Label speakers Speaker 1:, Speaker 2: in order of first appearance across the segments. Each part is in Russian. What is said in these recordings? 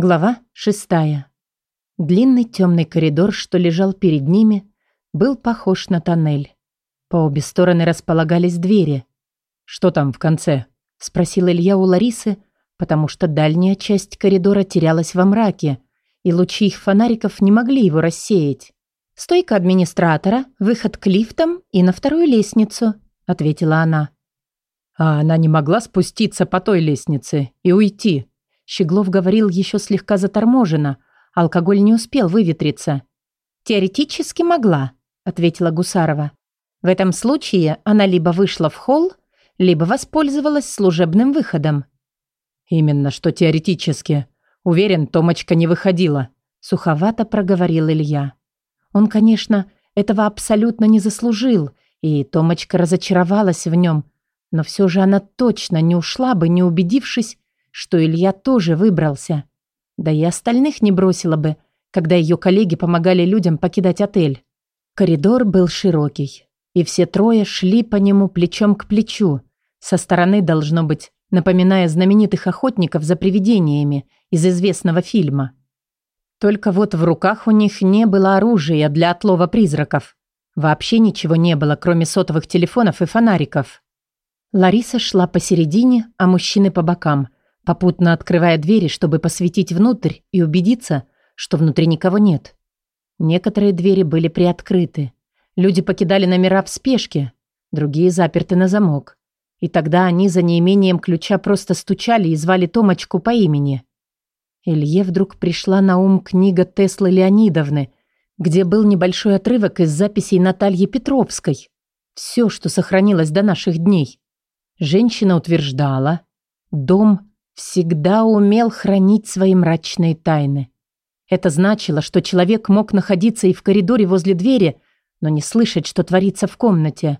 Speaker 1: Глава шестая. Длинный темный коридор, что лежал перед ними, был похож на тоннель. По обе стороны располагались двери. «Что там в конце?» – спросил Илья у Ларисы, потому что дальняя часть коридора терялась во мраке, и лучи их фонариков не могли его рассеять. «Стойка администратора, выход к лифтам и на вторую лестницу», – ответила она.
Speaker 2: «А она не могла спуститься по той лестнице и уйти?»
Speaker 1: Щеглов говорил еще слегка заторможенно. Алкоголь не успел выветриться. «Теоретически могла», — ответила Гусарова. «В этом случае она либо вышла в холл, либо воспользовалась служебным выходом».
Speaker 2: «Именно что теоретически. Уверен, Томочка не выходила», — суховато проговорил Илья.
Speaker 1: Он, конечно, этого абсолютно не заслужил, и Томочка разочаровалась в нем, но все же она точно не ушла бы, не убедившись, что Илья тоже выбрался. Да и остальных не бросила бы, когда ее коллеги помогали людям покидать отель. Коридор был широкий, и все трое шли по нему плечом к плечу, со стороны, должно быть, напоминая знаменитых охотников за привидениями из известного фильма. Только вот в руках у них не было оружия для отлова призраков. Вообще ничего не было, кроме сотовых телефонов и фонариков. Лариса шла посередине, а мужчины по бокам – попутно открывая двери, чтобы посветить внутрь и убедиться, что внутри никого нет. Некоторые двери были приоткрыты. Люди покидали номера в спешке, другие заперты на замок. И тогда они за неимением ключа просто стучали и звали Томочку по имени. Илье вдруг пришла на ум книга Теслы Леонидовны, где был небольшой отрывок из записей Натальи Петровской. Все, что сохранилось до наших дней. Женщина утверждала, дом всегда умел хранить свои мрачные тайны. Это значило, что человек мог находиться и в коридоре возле двери, но не слышать, что творится в комнате.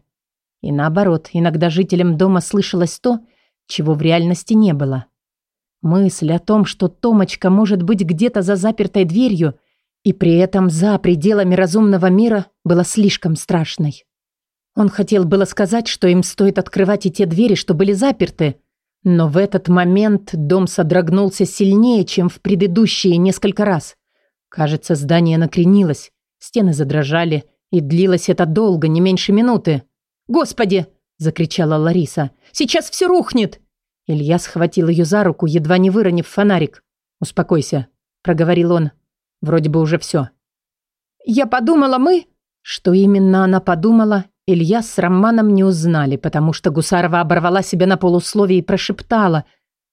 Speaker 1: И наоборот, иногда жителям дома слышалось то, чего в реальности не было. Мысль о том, что Томочка может быть где-то за запертой дверью и при этом за пределами разумного мира, была слишком страшной. Он хотел было сказать, что им стоит открывать и те двери, что были заперты, но в этот момент дом содрогнулся сильнее, чем в предыдущие несколько раз. Кажется, здание накренилось, стены задрожали, и длилось это долго, не меньше минуты. «Господи!» – закричала Лариса. «Сейчас все рухнет!» Илья схватил ее за руку, едва не выронив фонарик. «Успокойся», – проговорил он. «Вроде бы уже все». «Я подумала, мы...» Что именно она подумала, Илья с Романом не узнали, потому что Гусарова оборвала себя на полусловие и прошептала,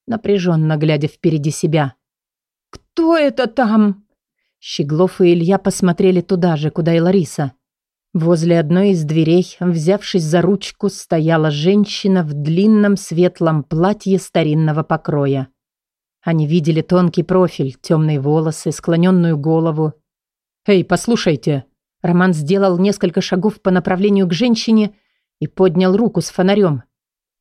Speaker 1: напряженно глядя впереди себя. «Кто это там?» Щеглов и Илья посмотрели туда же, куда и Лариса. Возле одной из дверей, взявшись за ручку, стояла женщина в длинном светлом платье старинного покроя. Они видели тонкий профиль, темные волосы, склоненную голову. «Эй, послушайте!» Роман сделал несколько шагов по направлению к женщине и поднял руку с фонарем.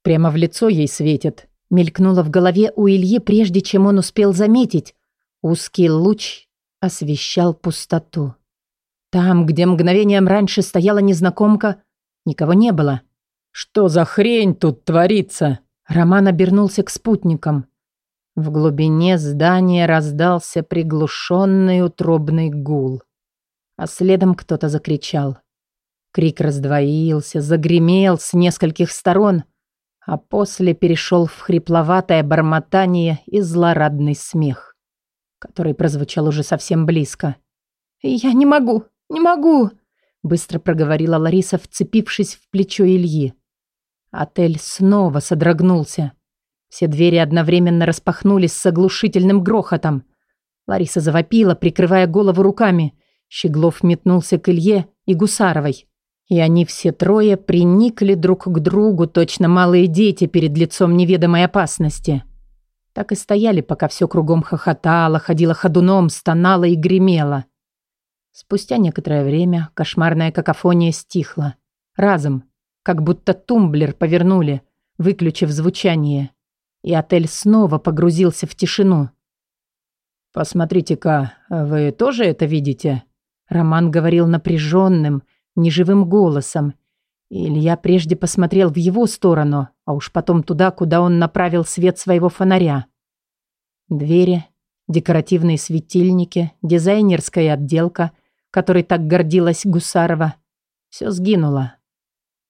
Speaker 1: Прямо в лицо ей светит. Мелькнуло в голове у Ильи, прежде чем он успел заметить. Узкий луч освещал пустоту. Там, где мгновением раньше стояла незнакомка, никого не было. «Что за хрень тут творится?» Роман обернулся к спутникам. В глубине здания раздался приглушенный утробный гул а следом кто-то закричал. Крик раздвоился, загремел с нескольких сторон, а после перешел в хрипловатое бормотание и злорадный смех, который прозвучал уже совсем близко. «Я не могу, не могу!» быстро проговорила Лариса, вцепившись в плечо Ильи. Отель снова содрогнулся. Все двери одновременно распахнулись с оглушительным грохотом. Лариса завопила, прикрывая голову руками. Щеглов метнулся к Илье и Гусаровой. И они все трое приникли друг к другу, точно малые дети перед лицом неведомой опасности. Так и стояли, пока все кругом хохотало, ходило ходуном, стонало и гремело. Спустя некоторое время кошмарная какофония стихла. Разом, как будто тумблер повернули, выключив звучание. И отель снова погрузился в тишину. «Посмотрите-ка, вы тоже это видите?» Роман говорил напряженным, неживым голосом. Илья прежде посмотрел в его сторону, а уж потом туда, куда он направил свет своего фонаря. Двери декоративные светильники, дизайнерская отделка, которой так гордилась Гусарова. Все сгинуло.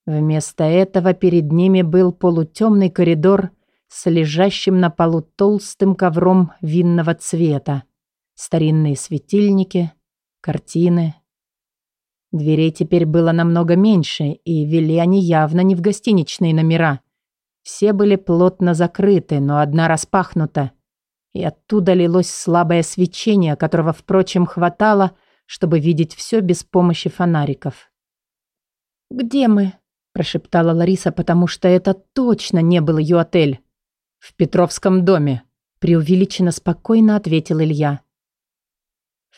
Speaker 1: Вместо этого перед ними был полутемный коридор с лежащим на полу толстым ковром винного цвета. Старинные светильники, картины. Дверей теперь было намного меньше, и вели они явно не в гостиничные номера. Все были плотно закрыты, но одна распахнута, и оттуда лилось слабое свечение, которого, впрочем, хватало, чтобы видеть все без помощи фонариков. «Где мы?» – прошептала Лариса, потому что это точно не был ее отель. «В Петровском доме», – преувеличенно спокойно ответил Илья.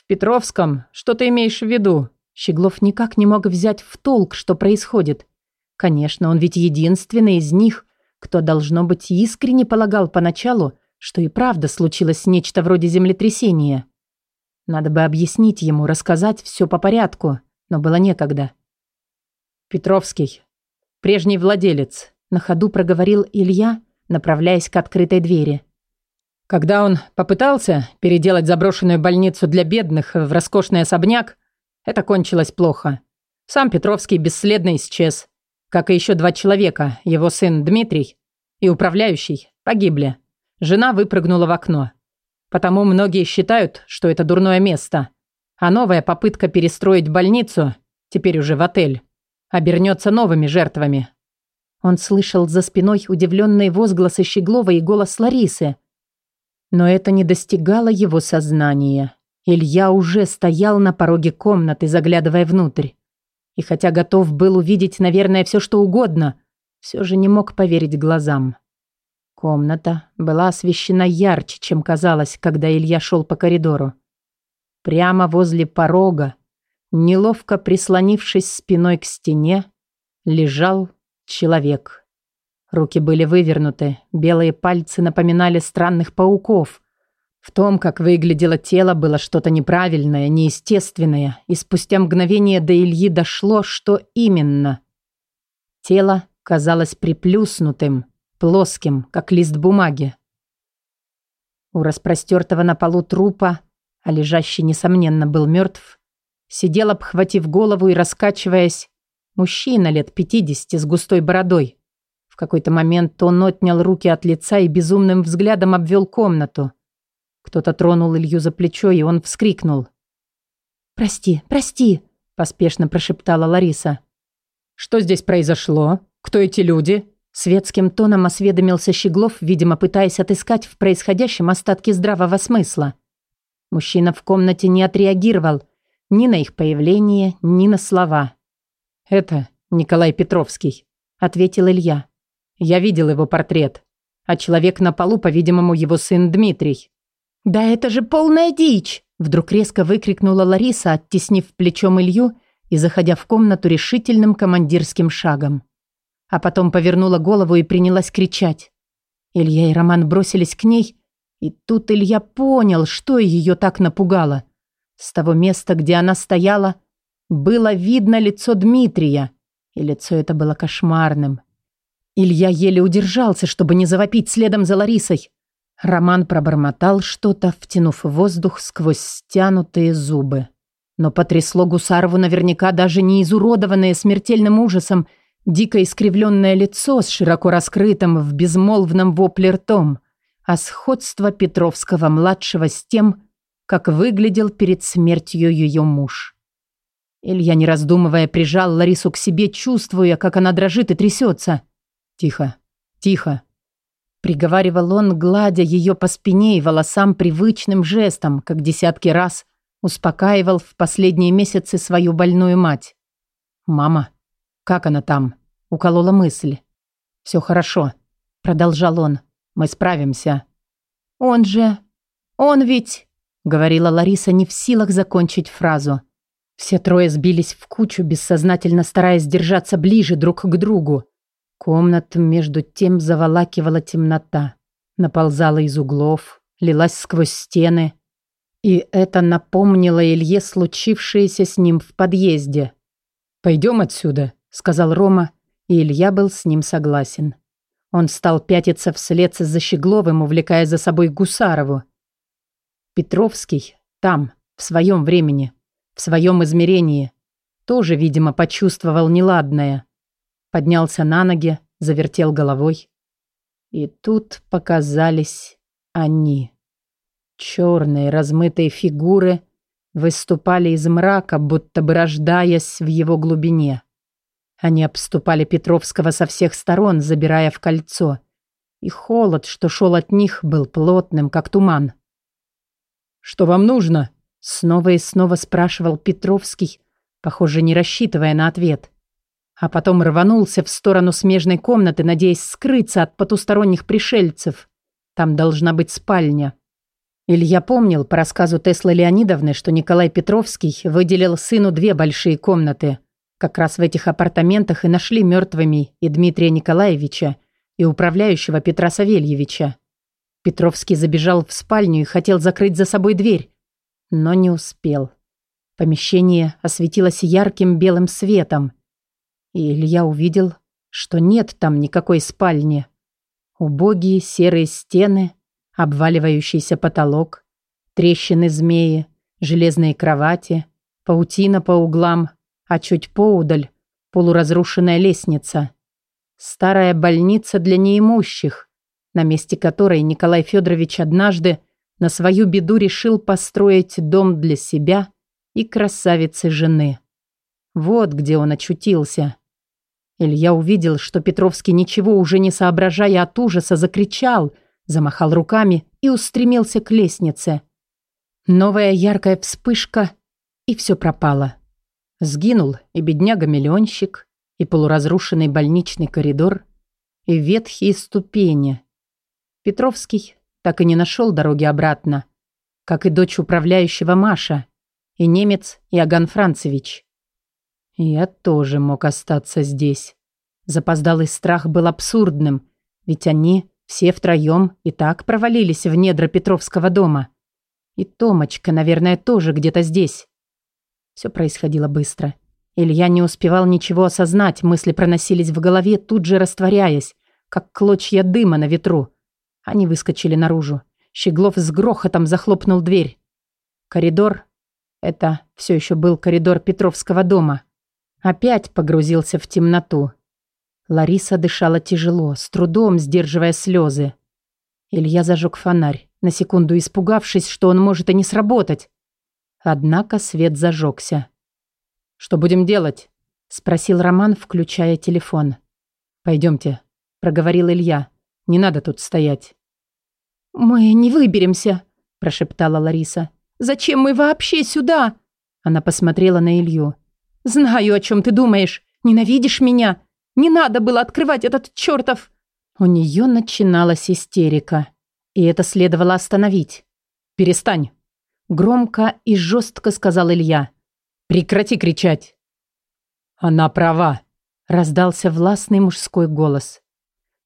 Speaker 1: «В Петровском? Что ты имеешь в виду?» Щеглов никак не мог взять в толк, что происходит. Конечно, он ведь единственный из них, кто, должно быть, искренне полагал поначалу, что и правда случилось нечто вроде землетрясения. Надо бы объяснить ему, рассказать все по порядку, но было некогда. «Петровский, прежний владелец», — на ходу проговорил Илья, направляясь к открытой двери. Когда он попытался переделать заброшенную больницу для бедных в роскошный особняк, это кончилось плохо. Сам Петровский бесследно исчез, как и еще два человека, его сын Дмитрий и управляющий, погибли. Жена выпрыгнула в окно. Потому многие считают, что это дурное место. А новая попытка перестроить больницу, теперь уже в отель, обернется новыми жертвами. Он слышал за спиной удивленные возгласы Щеглова и голос Ларисы. Но это не достигало его сознания. Илья уже стоял на пороге комнаты, заглядывая внутрь. И хотя готов был увидеть, наверное, все что угодно, все же не мог поверить глазам. Комната была освещена ярче, чем казалось, когда Илья шел по коридору. Прямо возле порога, неловко прислонившись спиной к стене, лежал Человек. Руки были вывернуты, белые пальцы напоминали странных пауков. В том, как выглядело тело, было что-то неправильное, неестественное, и спустя мгновение до Ильи дошло, что именно. Тело казалось приплюснутым, плоским, как лист бумаги. У распростертого на полу трупа, а лежащий, несомненно, был мертв, сидел, обхватив голову и раскачиваясь, Мужчина лет пятидесяти с густой бородой. В какой-то момент он отнял руки от лица и безумным взглядом обвел комнату. Кто-то тронул Илью за плечо, и он вскрикнул. «Прости, прости!» – поспешно прошептала Лариса. «Что здесь произошло? Кто эти люди?» Светским тоном осведомился Щеглов, видимо, пытаясь отыскать в происходящем остатки здравого смысла. Мужчина в комнате не отреагировал ни на их появление, ни на слова. «Это Николай Петровский», — ответил Илья. «Я видел его портрет. А человек на полу, по-видимому, его сын Дмитрий». «Да это же полная дичь!» Вдруг резко выкрикнула Лариса, оттеснив плечом Илью и заходя в комнату решительным командирским шагом. А потом повернула голову и принялась кричать. Илья и Роман бросились к ней, и тут Илья понял, что ее так напугало. С того места, где она стояла, было видно лицо Дмитрия, и лицо это было кошмарным. Илья еле удержался, чтобы не завопить следом за Ларисой. Роман пробормотал что-то, втянув воздух сквозь стянутые зубы. Но потрясло Гусарову наверняка даже не изуродованное смертельным ужасом дико искривленное лицо с широко раскрытым в безмолвном вопле ртом, а сходство Петровского-младшего с тем, как выглядел перед смертью ее муж. Илья, не раздумывая, прижал Ларису к себе, чувствуя, как она дрожит и трясется. «Тихо, тихо», — приговаривал он, гладя ее по спине и волосам привычным жестом, как десятки раз успокаивал в последние месяцы свою больную мать. «Мама, как она там?» — уколола мысль. «Все хорошо», — продолжал он. «Мы справимся». «Он же... Он ведь...» — говорила Лариса, не в силах закончить фразу. Все трое сбились в кучу, бессознательно стараясь держаться ближе друг к другу. Комнат между тем заволакивала темнота. Наползала из углов, лилась сквозь стены. И это напомнило Илье случившееся с ним в подъезде. «Пойдем отсюда», — сказал Рома, и Илья был с ним согласен. Он стал пятиться вслед за Щегловым, увлекая за собой Гусарову. Петровский там, в своем времени, в своем измерении, тоже, видимо, почувствовал неладное. Поднялся на ноги, завертел головой. И тут показались они. Черные размытые фигуры выступали из мрака, будто бы рождаясь в его глубине. Они обступали Петровского со всех сторон, забирая в кольцо. И холод, что шел от них, был плотным, как туман.
Speaker 2: «Что вам нужно?»
Speaker 1: Снова и снова спрашивал Петровский, похоже, не рассчитывая на ответ. А потом рванулся в сторону смежной комнаты, надеясь скрыться от потусторонних пришельцев. Там должна быть спальня. Илья помнил по рассказу Теслы Леонидовны, что Николай Петровский выделил сыну две большие комнаты. Как раз в этих апартаментах и нашли мертвыми и Дмитрия Николаевича, и управляющего Петра Савельевича. Петровский забежал в спальню и хотел закрыть за собой дверь, но не успел. Помещение осветилось ярким белым светом, и Илья увидел, что нет там никакой спальни. Убогие серые стены, обваливающийся потолок, трещины змеи, железные кровати, паутина по углам, а чуть поудаль полуразрушенная лестница. Старая больница для неимущих, на месте которой Николай Федорович однажды на свою беду решил построить дом для себя и красавицы жены. Вот где он очутился. Илья увидел, что Петровский, ничего уже не соображая от ужаса, закричал – замахал руками и устремился к лестнице. Новая яркая вспышка, и все пропало. Сгинул и бедняга-миллионщик, и полуразрушенный больничный коридор, и ветхие ступени. Петровский так и не нашел дороги обратно, как и дочь управляющего Маша, и немец Иоганн Францевич. Я тоже мог остаться здесь. Запоздалый страх был абсурдным, ведь они все втроем и так провалились в недра Петровского дома. И Томочка, наверное, тоже где-то здесь. Все происходило быстро. Илья не успевал ничего осознать, мысли проносились в голове, тут же растворяясь, как клочья дыма на ветру. Они выскочили наружу. Щеглов с грохотом захлопнул дверь. Коридор, это все еще был коридор Петровского дома, опять погрузился в темноту. Лариса дышала тяжело, с трудом сдерживая слезы. Илья зажег фонарь, на секунду испугавшись, что он может и не сработать. Однако свет зажегся.
Speaker 2: «Что будем делать?»
Speaker 1: – спросил Роман, включая телефон.
Speaker 2: «Пойдемте», – проговорил Илья. «Не надо тут стоять».
Speaker 3: «Мы не выберемся», – прошептала Лариса. «Зачем мы вообще сюда?»
Speaker 1: Она посмотрела на Илью.
Speaker 3: «Знаю, о чем ты думаешь. Ненавидишь меня. Не надо было открывать этот чертов!»
Speaker 1: У нее начиналась истерика. И это следовало остановить.
Speaker 2: «Перестань!»
Speaker 1: Громко и жестко сказал Илья.
Speaker 2: «Прекрати кричать!» «Она права!» Раздался властный мужской голос.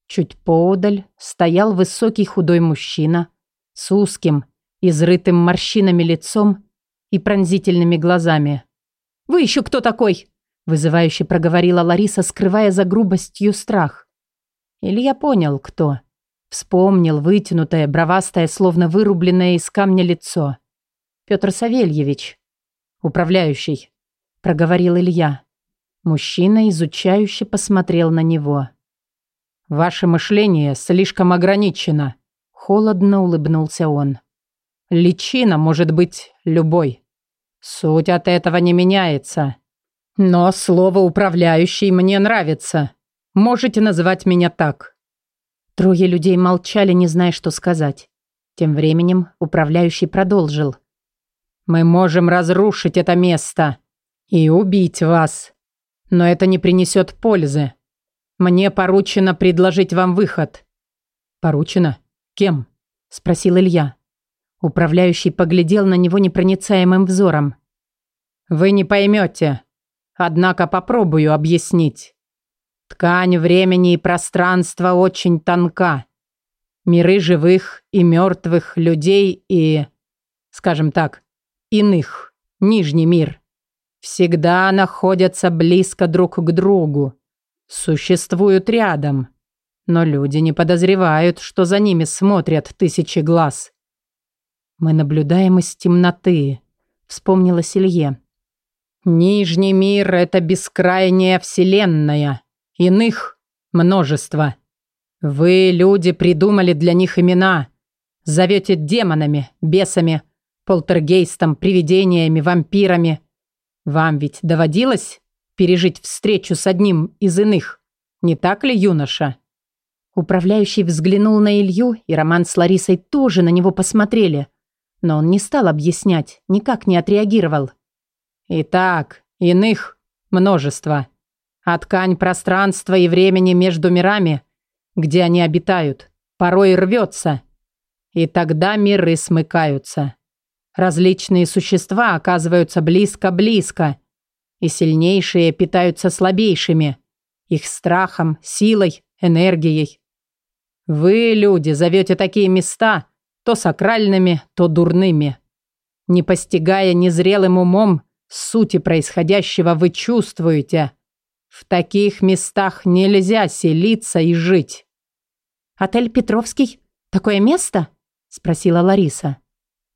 Speaker 1: Чуть поодаль стоял высокий худой мужчина с узким, изрытым морщинами лицом и пронзительными глазами.
Speaker 3: «Вы еще кто такой?»
Speaker 1: Вызывающе проговорила Лариса, скрывая за грубостью страх. Илья понял, кто. Вспомнил вытянутое, бровастое, словно вырубленное из камня лицо. Петр Савельевич. «Управляющий», — проговорил Илья. Мужчина, изучающе посмотрел на него.
Speaker 2: «Ваше мышление слишком ограничено», —
Speaker 1: холодно улыбнулся он.
Speaker 2: «Личина может быть любой. Суть от этого не меняется. Но слово «управляющий» мне нравится. Можете называть меня так».
Speaker 1: Трое людей молчали, не зная, что сказать. Тем временем управляющий продолжил.
Speaker 2: «Мы можем разрушить это место и убить вас. Но это не принесет пользы. Мне поручено предложить вам выход».
Speaker 1: «Поручено? Кем?» – спросил Илья. Управляющий поглядел на него непроницаемым взором.
Speaker 2: «Вы не поймете. Однако попробую объяснить. Ткань времени и пространства очень тонка. Миры живых и мертвых людей и, скажем так, иных, нижний мир, всегда находятся близко друг к другу, существуют рядом, но люди не подозревают, что за ними смотрят тысячи глаз.
Speaker 1: Мы наблюдаем из темноты, вспомнила Селье.
Speaker 2: Нижний мир — это бескрайняя вселенная. Иных множество. Вы, люди, придумали для них имена. Зовете демонами, бесами, полтергейстом, привидениями, вампирами. Вам ведь доводилось пережить встречу с одним из иных? Не так ли, юноша?»
Speaker 1: Управляющий взглянул на Илью, и Роман с Ларисой тоже на него посмотрели. Но он не стал объяснять, никак не отреагировал.
Speaker 2: «Итак, иных множество. А ткань пространства и времени между мирами, где они обитают, порой рвется. И тогда миры смыкаются. Различные существа оказываются близко-близко, и сильнейшие питаются слабейшими, их страхом, силой, энергией. Вы, люди, зовете такие места то сакральными, то дурными. Не постигая незрелым умом сути происходящего, вы чувствуете. В таких местах нельзя селиться и жить.
Speaker 1: «Отель Петровский? Такое место?» – спросила Лариса.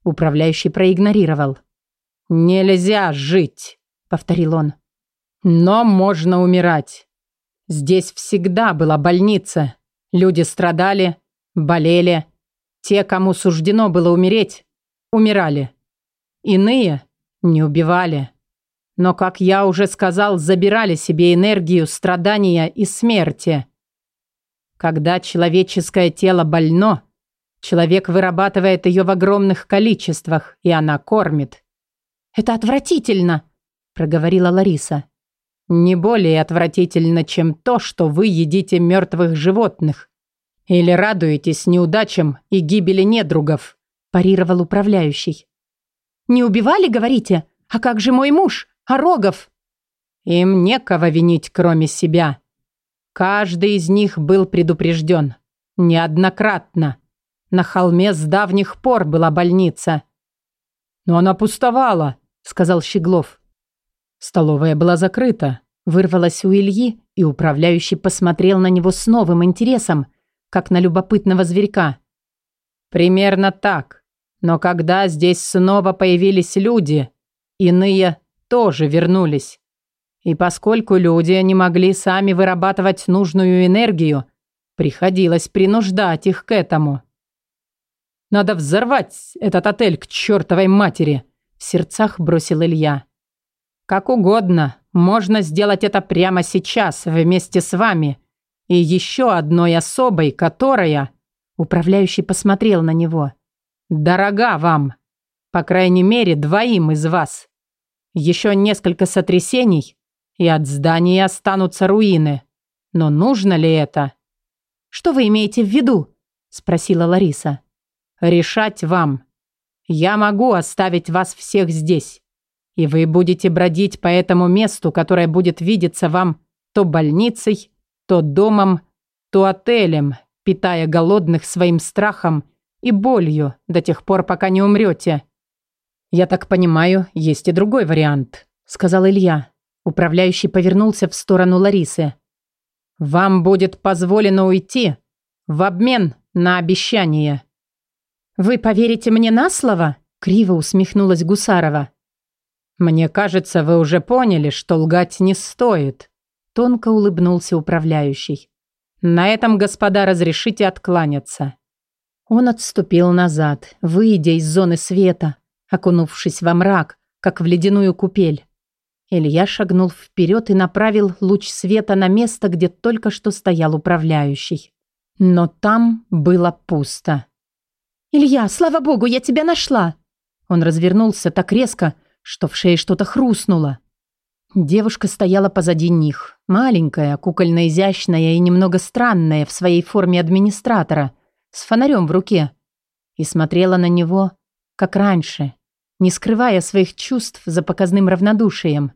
Speaker 1: Управляющий проигнорировал.
Speaker 2: «Нельзя жить», – повторил он. «Но можно умирать. Здесь всегда была больница, Люди страдали, болели. Те, кому суждено было умереть, умирали. Иные не убивали. Но, как я уже сказал, забирали себе энергию страдания и смерти. Когда человеческое тело больно, человек вырабатывает ее в огромных количествах, и она кормит.
Speaker 1: «Это отвратительно», – проговорила Лариса
Speaker 2: не более отвратительно, чем то, что вы едите мертвых животных. Или радуетесь неудачам и гибели недругов», – парировал управляющий.
Speaker 1: «Не убивали, говорите? А как же мой муж? А Рогов?»
Speaker 2: «Им некого винить, кроме себя. Каждый из них был предупрежден. Неоднократно. На холме с давних пор была больница». «Но она пустовала», – сказал Щеглов. Столовая была закрыта. Вырвалась у Ильи, и управляющий посмотрел на него с новым интересом, как на любопытного зверька. Примерно так. Но когда здесь снова появились люди, иные тоже вернулись. И поскольку люди не могли сами вырабатывать нужную энергию, приходилось принуждать их к этому. «Надо взорвать этот отель к чертовой матери!» В сердцах бросил Илья. Как угодно, можно сделать это прямо сейчас, вместе с вами. И еще одной особой, которая...» Управляющий посмотрел на него. «Дорога вам. По крайней мере, двоим из вас. Еще несколько сотрясений, и от здания останутся руины. Но нужно ли это?»
Speaker 1: «Что вы имеете в виду?» спросила Лариса.
Speaker 2: «Решать вам. Я могу оставить вас всех здесь. И вы будете бродить по этому месту, которое будет видеться вам то больницей, то домом, то отелем, питая голодных своим страхом и болью до тех пор, пока не умрете. «Я так понимаю, есть и другой вариант», — сказал Илья. Управляющий повернулся в сторону Ларисы. «Вам будет позволено уйти в обмен на обещание».
Speaker 1: «Вы поверите мне на слово?» — криво усмехнулась Гусарова.
Speaker 2: «Мне кажется, вы уже поняли, что лгать не стоит», – тонко улыбнулся управляющий. «На этом, господа, разрешите откланяться».
Speaker 1: Он отступил назад, выйдя из зоны света, окунувшись во мрак, как в ледяную купель. Илья шагнул вперед и направил луч света на место, где только что стоял управляющий. Но там было пусто.
Speaker 3: «Илья, слава богу, я тебя нашла!»
Speaker 1: Он развернулся так резко, что в шее что-то хрустнуло. Девушка стояла позади них, маленькая, кукольно-изящная и немного странная в своей форме администратора, с фонарем в руке, и смотрела на него, как раньше, не скрывая своих чувств за показным равнодушием.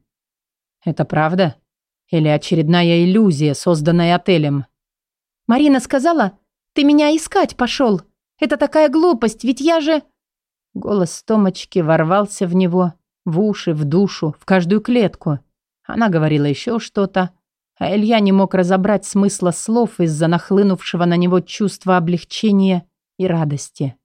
Speaker 1: Это правда? Или очередная иллюзия, созданная отелем?
Speaker 3: «Марина сказала, ты меня искать пошел. Это такая глупость, ведь я же...»
Speaker 1: Голос Томочки ворвался в него, в уши, в душу, в каждую клетку. Она говорила еще что-то, а Илья не мог разобрать смысла слов из-за нахлынувшего на него чувства облегчения и радости.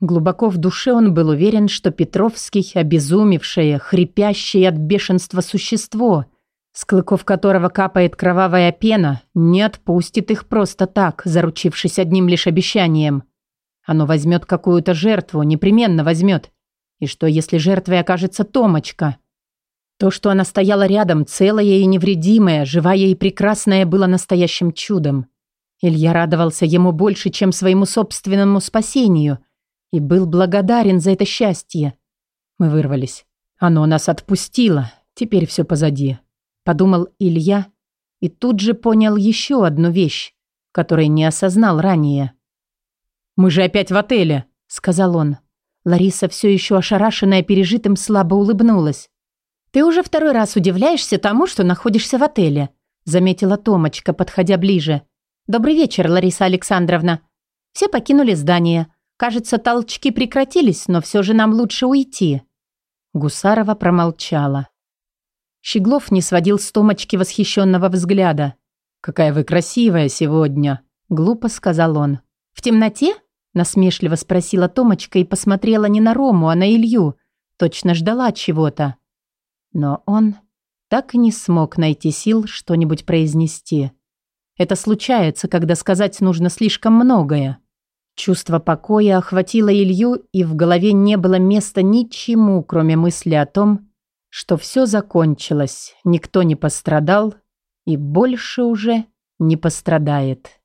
Speaker 1: Глубоко в душе он был уверен, что Петровский – обезумевшее, хрипящее от бешенства существо, с клыков которого капает кровавая пена, не отпустит их просто так, заручившись одним лишь обещанием. Оно возьмет какую-то жертву, непременно возьмет. И что, если жертвой окажется Томочка? То, что она стояла рядом, целая и невредимая, живая и прекрасная, было настоящим чудом. Илья радовался ему больше, чем своему собственному спасению – и был благодарен за это счастье. Мы вырвались. Оно нас отпустило. Теперь все позади. Подумал Илья и тут же понял еще одну вещь, которую не осознал ранее.
Speaker 2: «Мы же опять в отеле», — сказал он.
Speaker 1: Лариса, все еще ошарашенная пережитым, слабо улыбнулась. «Ты уже второй раз удивляешься тому, что находишься в отеле», заметила Томочка, подходя ближе. «Добрый вечер, Лариса Александровна. Все покинули здание. Кажется, толчки прекратились, но все же нам лучше уйти». Гусарова промолчала. Щеглов не сводил с Томочки восхищенного взгляда.
Speaker 2: «Какая вы красивая сегодня!» – глупо сказал он.
Speaker 1: «В темноте?» – насмешливо спросила Томочка и посмотрела не на Рому, а на Илью. Точно ждала чего-то. Но он так и не смог найти сил что-нибудь произнести. Это случается, когда сказать нужно слишком многое. Чувство покоя охватило Илью, и в голове не было места ничему, кроме мысли о том, что все закончилось, никто не пострадал и больше уже не пострадает.